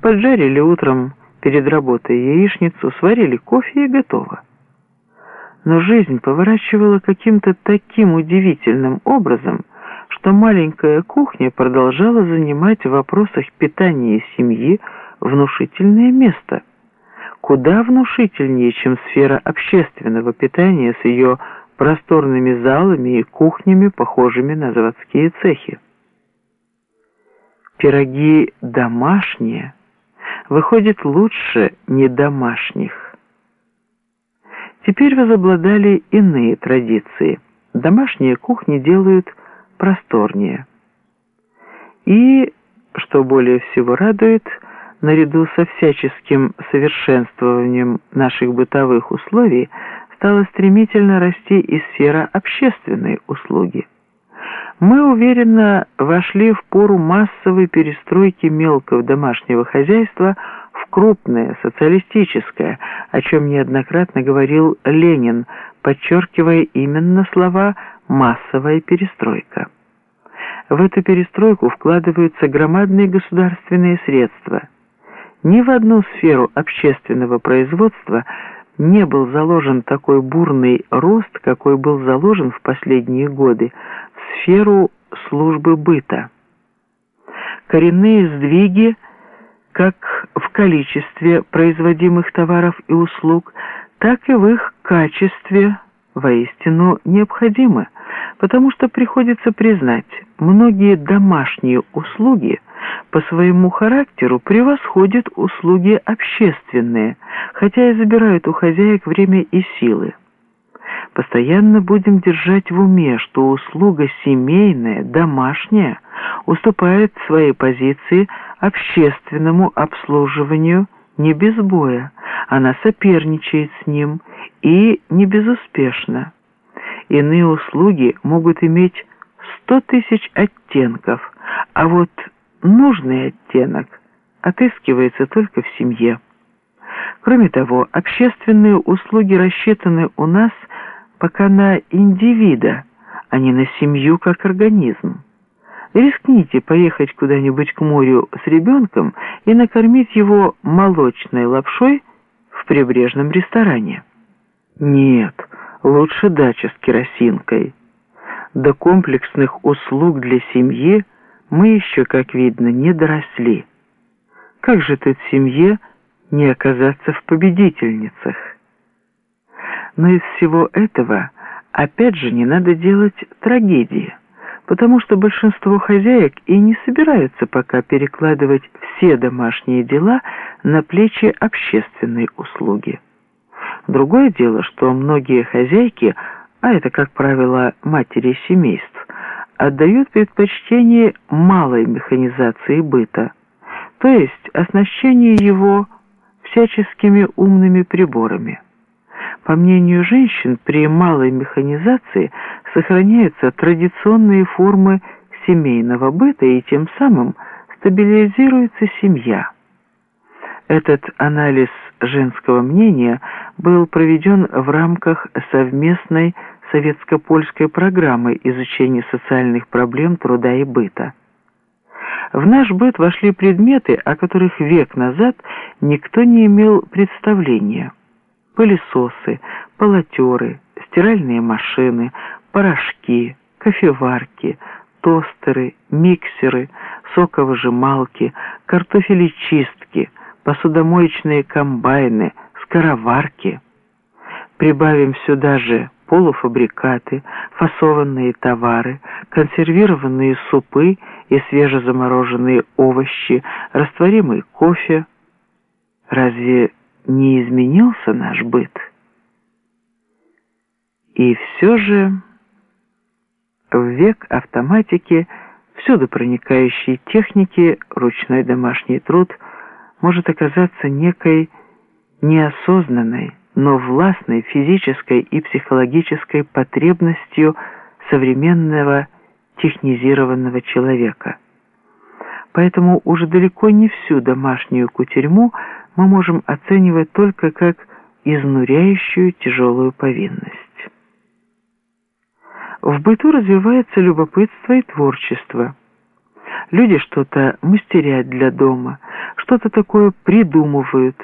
Поджарили утром перед работой яичницу, сварили кофе и готово. Но жизнь поворачивала каким-то таким удивительным образом, что маленькая кухня продолжала занимать в вопросах питания семьи внушительное место. Куда внушительнее, чем сфера общественного питания с ее просторными залами и кухнями, похожими на заводские цехи. Пироги домашние выходят лучше недомашних. Теперь возобладали иные традиции. Домашние кухни делают просторнее. И, что более всего радует, наряду со всяческим совершенствованием наших бытовых условий стала стремительно расти и сфера общественной услуги. Мы уверенно вошли в пору массовой перестройки мелкого домашнего хозяйства в крупное, социалистическое, о чем неоднократно говорил Ленин, подчеркивая именно слова «массовая перестройка». В эту перестройку вкладываются громадные государственные средства. Ни в одну сферу общественного производства не был заложен такой бурный рост, какой был заложен в последние годы сферу службы быта. Коренные сдвиги как в количестве производимых товаров и услуг, так и в их качестве воистину необходимы, потому что приходится признать, многие домашние услуги по своему характеру превосходят услуги общественные, хотя и забирают у хозяек время и силы. Постоянно будем держать в уме, что услуга семейная, домашняя, уступает своей позиции общественному обслуживанию не без боя, она соперничает с ним и не безуспешно. Иные услуги могут иметь сто тысяч оттенков, а вот нужный оттенок отыскивается только в семье. Кроме того, общественные услуги рассчитаны у нас пока на индивида, а не на семью как организм. Рискните поехать куда-нибудь к морю с ребенком и накормить его молочной лапшой в прибрежном ресторане. Нет, лучше дача с керосинкой. До комплексных услуг для семьи мы еще, как видно, не доросли. Как же тут семье не оказаться в победительницах? Но из всего этого опять же не надо делать трагедии, потому что большинство хозяек и не собираются пока перекладывать все домашние дела на плечи общественной услуги. Другое дело, что многие хозяйки, а это, как правило, матери семейств, отдают предпочтение малой механизации быта, то есть оснащению его всяческими умными приборами. По мнению женщин, при малой механизации сохраняются традиционные формы семейного быта и тем самым стабилизируется семья. Этот анализ женского мнения был проведен в рамках совместной советско-польской программы изучения социальных проблем труда и быта. В наш быт вошли предметы, о которых век назад никто не имел представления – пылесосы, полотеры, стиральные машины, порошки, кофеварки, тостеры, миксеры, соковыжималки, картофелечистки, посудомоечные комбайны, скороварки. Прибавим сюда же полуфабрикаты, фасованные товары, консервированные супы и свежезамороженные овощи, растворимый кофе. Разве не изменился наш быт. И все же в век автоматики, всюду проникающей техники, ручной домашний труд может оказаться некой неосознанной, но властной физической и психологической потребностью современного технизированного человека. Поэтому уже далеко не всю домашнюю кутерьму мы можем оценивать только как изнуряющую тяжелую повинность. В быту развивается любопытство и творчество. Люди что-то мастерят для дома, что-то такое придумывают,